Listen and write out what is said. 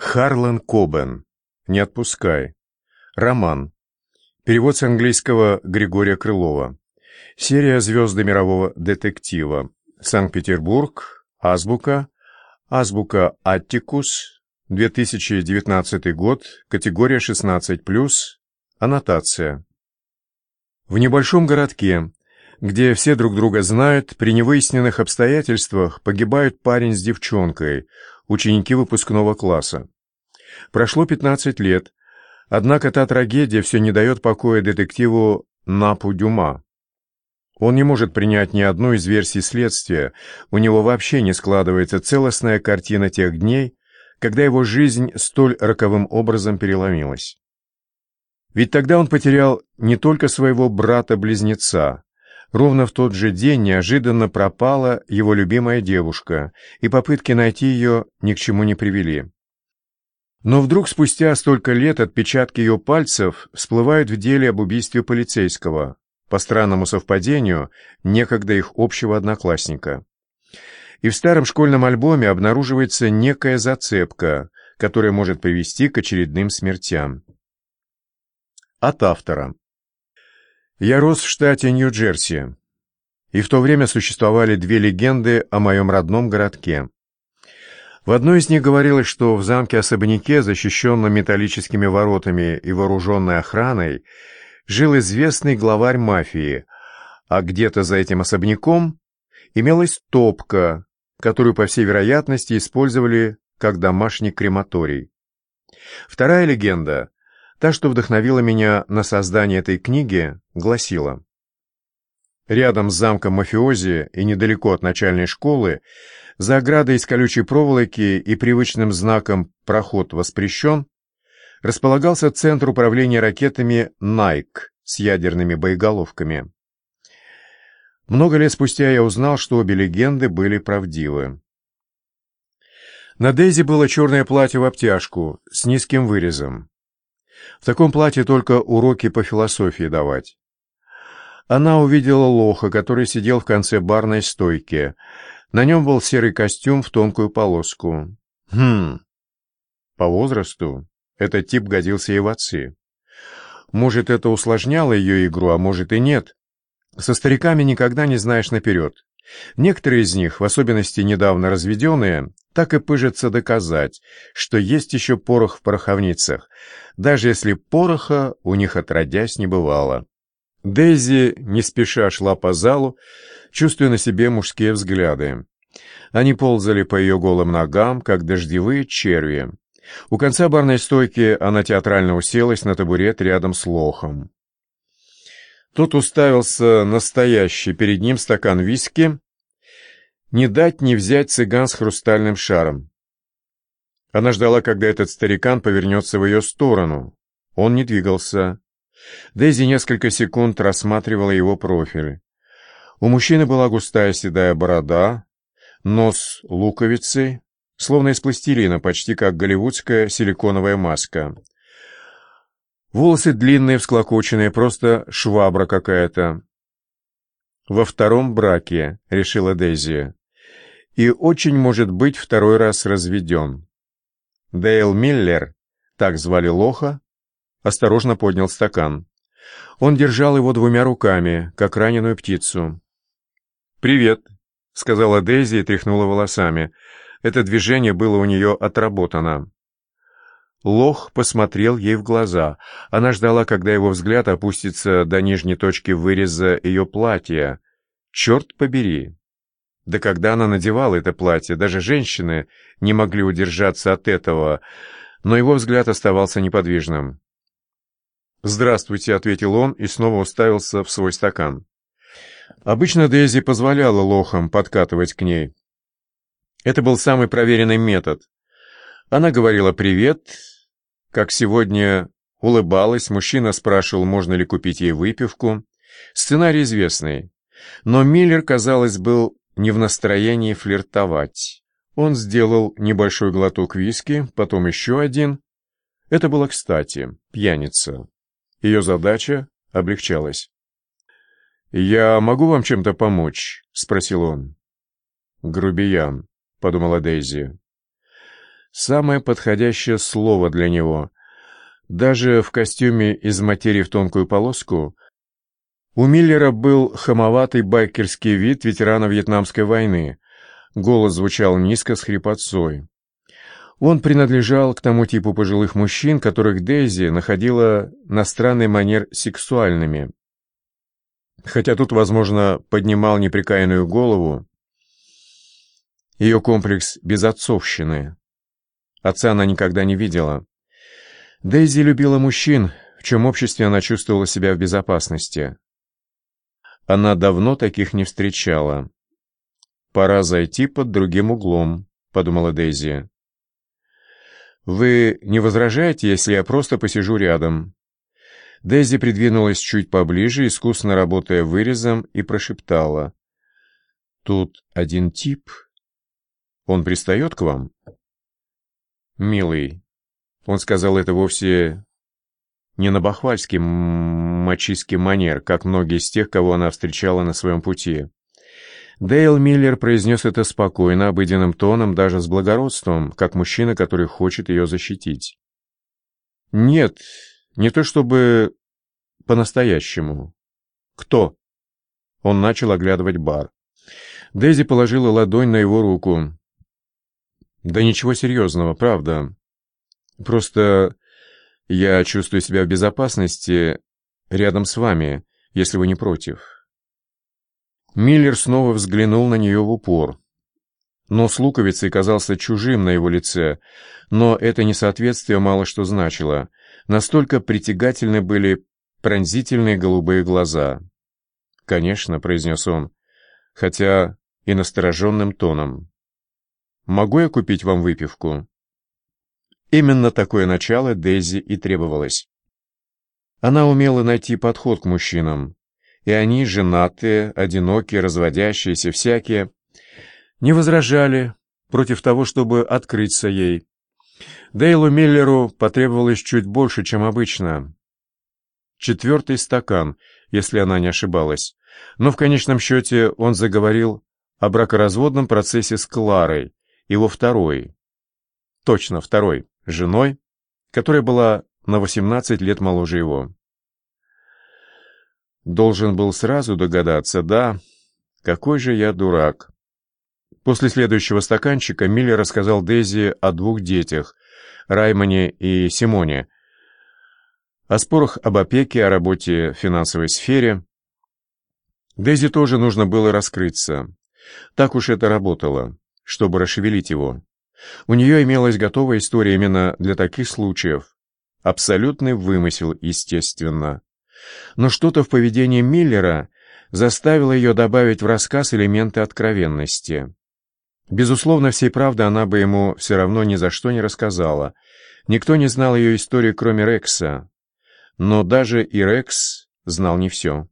Харлан Кобен. Не отпускай. Роман. Перевод с английского Григория Крылова. Серия «Звезды мирового детектива». Санкт-Петербург. Азбука. Азбука Аттикус. 2019 год. Категория 16+. Аннотация. В небольшом городке, где все друг друга знают, при невыясненных обстоятельствах погибают парень с девчонкой, ученики выпускного класса. Прошло 15 лет, однако та трагедия все не дает покоя детективу Напу Дюма. Он не может принять ни одну из версий следствия, у него вообще не складывается целостная картина тех дней, когда его жизнь столь роковым образом переломилась. Ведь тогда он потерял не только своего брата-близнеца. Ровно в тот же день неожиданно пропала его любимая девушка, и попытки найти ее ни к чему не привели. Но вдруг спустя столько лет отпечатки ее пальцев всплывают в деле об убийстве полицейского, по странному совпадению, некогда их общего одноклассника. И в старом школьном альбоме обнаруживается некая зацепка, которая может привести к очередным смертям. От автора. Я рос в штате Нью-Джерси, и в то время существовали две легенды о моем родном городке. В одной из них говорилось, что в замке-особняке, защищенном металлическими воротами и вооруженной охраной, жил известный главарь мафии, а где-то за этим особняком имелась топка, которую, по всей вероятности, использовали как домашний крематорий. Вторая легенда Та, что вдохновила меня на создание этой книги, гласила. Рядом с замком мафиози и недалеко от начальной школы, за оградой из колючей проволоки и привычным знаком «Проход воспрещен», располагался центр управления ракетами «Найк» с ядерными боеголовками. Много лет спустя я узнал, что обе легенды были правдивы. На Дейзи было черное платье в обтяжку с низким вырезом. В таком платье только уроки по философии давать. Она увидела лоха, который сидел в конце барной стойки. На нем был серый костюм в тонкую полоску. Хм, по возрасту этот тип годился и в отцы. Может, это усложняло ее игру, а может и нет. Со стариками никогда не знаешь наперед. Некоторые из них, в особенности недавно разведенные, так и пыжатся доказать, что есть еще порох в пороховницах, даже если пороха у них отродясь не бывало. Дейзи не спеша шла по залу, чувствуя на себе мужские взгляды. Они ползали по ее голым ногам, как дождевые черви. У конца барной стойки она театрально уселась на табурет рядом с лохом. Тот уставился настоящий перед ним стакан виски, не дать не взять цыган с хрустальным шаром. Она ждала, когда этот старикан повернется в ее сторону. Он не двигался. Дейзи несколько секунд рассматривала его профиль. У мужчины была густая седая борода, нос луковицей, словно из пластилина, почти как голливудская силиконовая маска. Волосы длинные, всклокоченные, просто швабра какая-то. «Во втором браке», — решила Дейзи, — «и очень может быть второй раз разведен». Дейл Миллер, так звали Лоха, осторожно поднял стакан. Он держал его двумя руками, как раненую птицу. «Привет», — сказала Дейзи и тряхнула волосами. Это движение было у нее отработано. Лох посмотрел ей в глаза. Она ждала, когда его взгляд опустится до нижней точки выреза ее платья. Черт побери! Да когда она надевала это платье, даже женщины не могли удержаться от этого, но его взгляд оставался неподвижным. «Здравствуйте», — ответил он и снова уставился в свой стакан. Обычно Дейзи позволяла лохам подкатывать к ней. Это был самый проверенный метод. Она говорила «привет», как сегодня улыбалась, мужчина спрашивал, можно ли купить ей выпивку. Сценарий известный. Но Миллер, казалось, был не в настроении флиртовать. Он сделал небольшой глоток виски, потом еще один. Это было кстати, пьяница. Ее задача облегчалась. «Я могу вам чем-то помочь?» — спросил он. «Грубиян», — подумала Дейзи. Самое подходящее слово для него. Даже в костюме из материи в тонкую полоску у Миллера был хамоватый байкерский вид ветерана Вьетнамской войны. Голос звучал низко с хрипотцой. Он принадлежал к тому типу пожилых мужчин, которых Дейзи находила на странный манер сексуальными. Хотя тут, возможно, поднимал неприкаянную голову ее комплекс безотцовщины. Отца она никогда не видела. Дейзи любила мужчин, в чем обществе она чувствовала себя в безопасности. Она давно таких не встречала. «Пора зайти под другим углом», — подумала Дейзи. «Вы не возражаете, если я просто посижу рядом?» Дейзи придвинулась чуть поближе, искусно работая вырезом, и прошептала. «Тут один тип. Он пристает к вам?» «Милый». Он сказал это вовсе не на бахвальский мачистский манер, как многие из тех, кого она встречала на своем пути. Дейл Миллер произнес это спокойно, обыденным тоном, даже с благородством, как мужчина, который хочет ее защитить. «Нет, не то чтобы по-настоящему. Кто?» Он начал оглядывать бар. Дейзи положила ладонь на его руку. «Да ничего серьезного, правда. Просто я чувствую себя в безопасности рядом с вами, если вы не против». Миллер снова взглянул на нее в упор. Но с луковицей казался чужим на его лице, но это несоответствие мало что значило. Настолько притягательны были пронзительные голубые глаза. «Конечно», — произнес он, хотя и настороженным тоном. «Могу я купить вам выпивку?» Именно такое начало Дейзи и требовалось. Она умела найти подход к мужчинам, и они, женатые, одинокие, разводящиеся, всякие, не возражали против того, чтобы открыться ей. Дейлу Миллеру потребовалось чуть больше, чем обычно. Четвертый стакан, если она не ошибалась. Но в конечном счете он заговорил о бракоразводном процессе с Кларой, его второй. Точно, второй, женой, которая была на 18 лет моложе его. Должен был сразу догадаться, да. Какой же я дурак. После следующего стаканчика Милли рассказал Дейзи о двух детях, Раймоне и Симоне, о спорах об опеке, о работе в финансовой сфере. Дейзи тоже нужно было раскрыться. Так уж это работало, чтобы расшевелить его. У нее имелась готовая история именно для таких случаев. Абсолютный вымысел, естественно но что-то в поведении Миллера заставило ее добавить в рассказ элементы откровенности. Безусловно, всей правды она бы ему все равно ни за что не рассказала. Никто не знал ее истории, кроме Рекса. Но даже и Рекс знал не все.